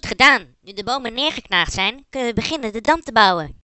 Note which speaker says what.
Speaker 1: Goed gedaan! Nu de bomen neergeknaagd zijn, kunnen we beginnen de dam te bouwen.